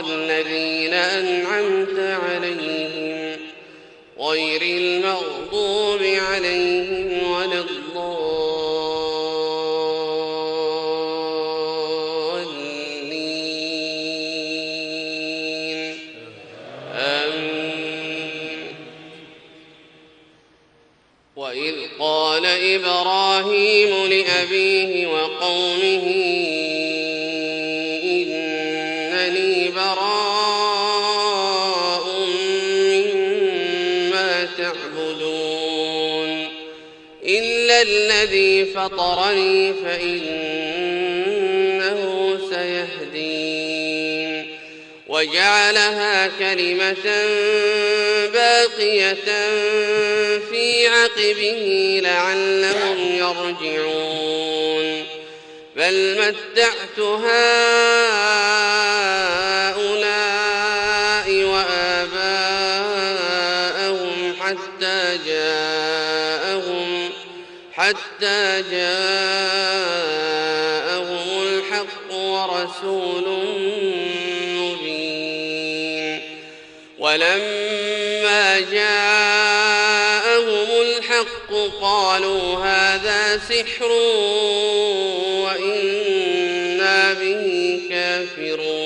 الذين أنعمت عليهم غير المغضوب عليهم ولا الضالين. آمين. وإذ قال إبراهيم لأبيه وقومه تعبدون. إلا الذي فطرني فإنه سيهدين. وجعلها كلمة باقية في عقبه لعلهم يرجعون. بل متعت هؤلاء حتى جاءهم حتى جاءهم الحق ورسول مبين. ولما جاءهم الحق قالوا هذا سحر وإنا به كافرون.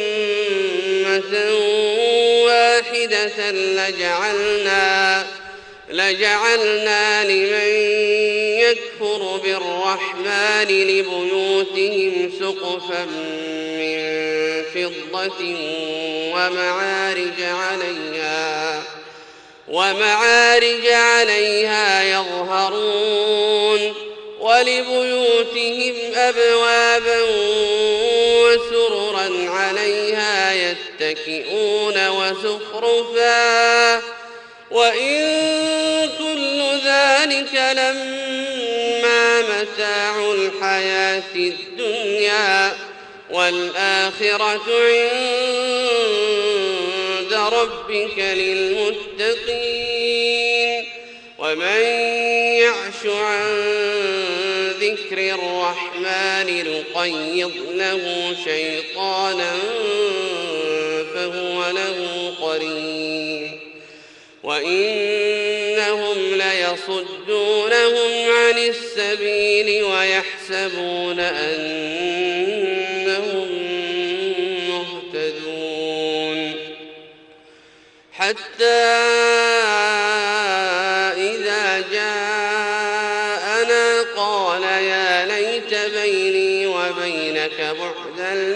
واحدة لجعلنا لجعلنا لمن يكفر بالرحمن لبيوتهم سقفا من فضة ومعارج عليها ومعارج عليها يظهرون ولبيوتهم أبوابا وسررا عليها يتكئون وزخرفا. وإن كل ذلك لما متاع الحياة الدنيا والآخرة عند ربك للمتقين. ومن يعش عن ذكر الرحمن نقيض له شيطانا له قرين وإنهم ليصدونهم عن السبيل ويحسبون أنهم مهتدون حتى إذا جاءنا قال يا ليت بيني وبينك بعد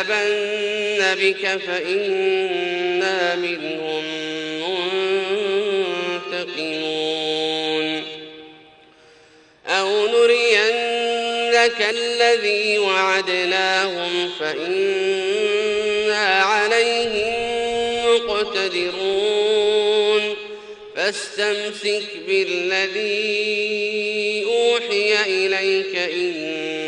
آمنا بك فإنا منهم منتقمون. أو نرينك الذي وعدناهم فإنا عليهم مقتدرون. فاستمسك بالذي أوحي إليك إن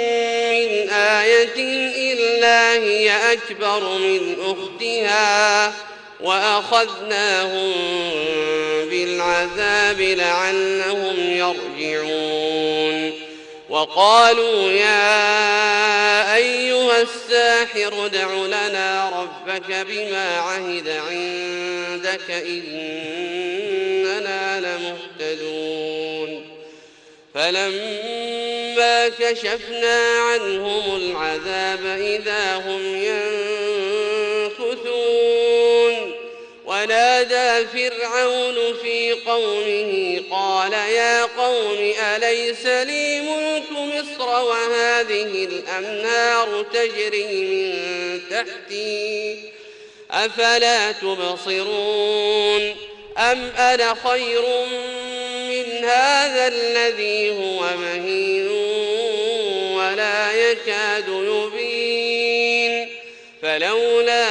أكبر من أختها وأخذناهم بالعذاب لعلهم يرجعون. وقالوا يا أيها الساحر ادع لنا ربك بما عهد عندك إننا لمهتدون. فلما كشفنا عنهم العذاب إذا هم ينكثون ونادى فرعون في قومه قال يا قوم أليس لي ملك مصر وهذه الأنهار تجري من تحتي؟ أفلا تبصرون؟ أم أنا خير من هذا الذي هو مهين؟ يكاد يبين. فلولا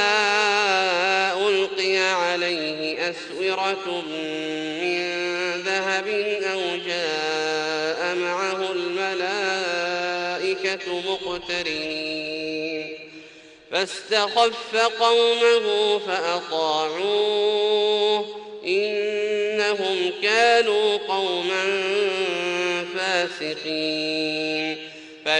ألقي عليه أسورة من ذهب أو جاء معه الملائكة مقترنين. فاستخف قومه فأطاعوه. إنهم كانوا قوما فاسقين.